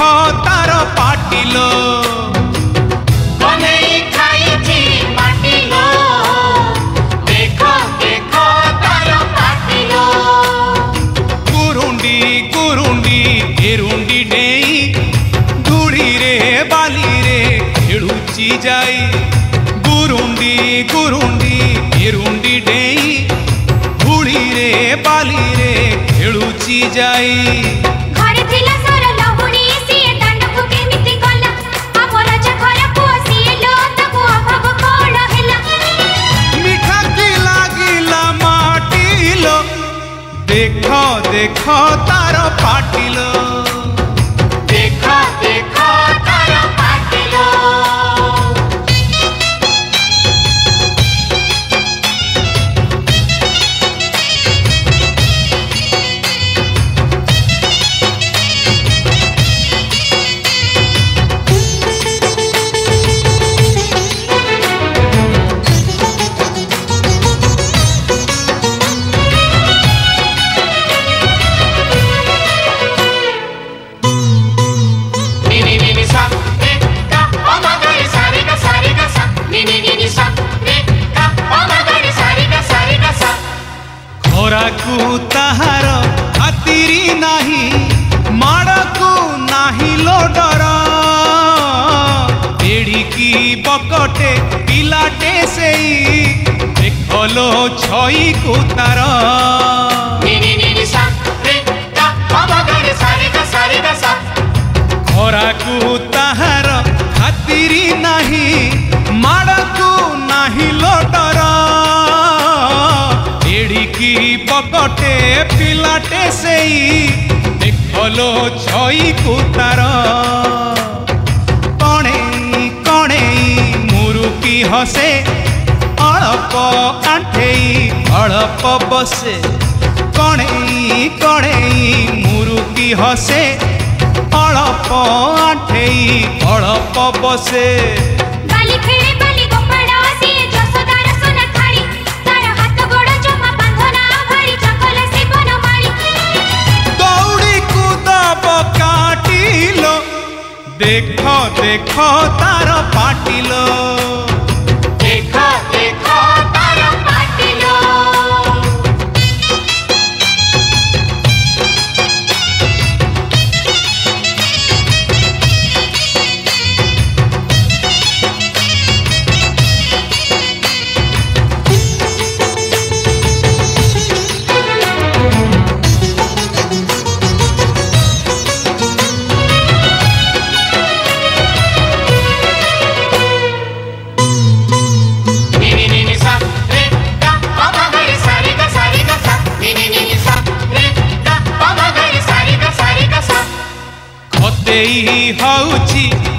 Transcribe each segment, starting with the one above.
ଦେହ ତାର ପାଟିଲୋ যাই গুরুন্ডি গুরুন্ডি এরুন্ডি ডেই ধুড়ি রে বালি রে খেলুচি যাই ডরা এড়িকি বকটে পিলাটে সেই দেখলো ছই কুতারা ଖରାକୁ ତାହାର ଖାତିରି ନାହିଁ ମାଡ଼କୁ ନାହିଁ ଲୋଟର ଏଡ଼ିକି ପକଟେ ପିଲାଟେ ସେଇ બોલો છોઈ કુતાર કણેઈ કણેઈ મુરુકી હસે ଅଳପ କାଣ୍ଠେଇ ଅଳପ ବସେ କଣେଇ କଣେଇ ମୁରୁକି ହସେ ଅଳପ ଆଣ୍ଠେଇ ଅଳପ ବସେ देखो देखो तारो पाटिलो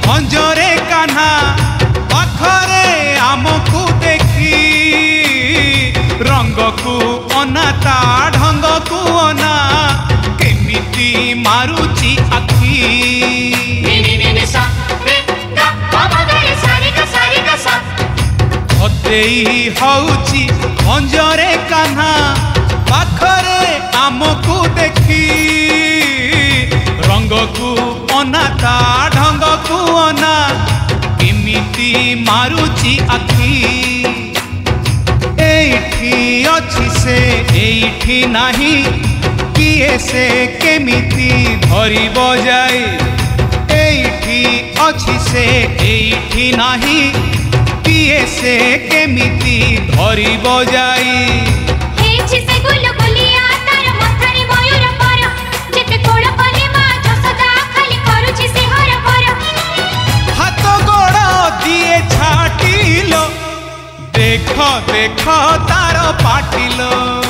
অঞ্জরে কানা ପାଖରେ ଆମକୁ ଦେଖି ରଙ୍ଗକୁ ଅନା ତା ଢଙ୍ଗକୁ ଅନା କେମିତି ମାରୁଛି ଆଖି ହତେଇ ହଉଛି ଅଞ୍ଜରେ କାହ୍ନା ପାଖରେ ଆମକୁ ଦେଖି ରଙ୍ଗକୁ अनाता ढंग कुना मारुची आखि अच्छे ना किए से केमी भर बजाए अच्छी से किए से केमी धर बजाई ଦେଖ ତାର ପାଟିଲ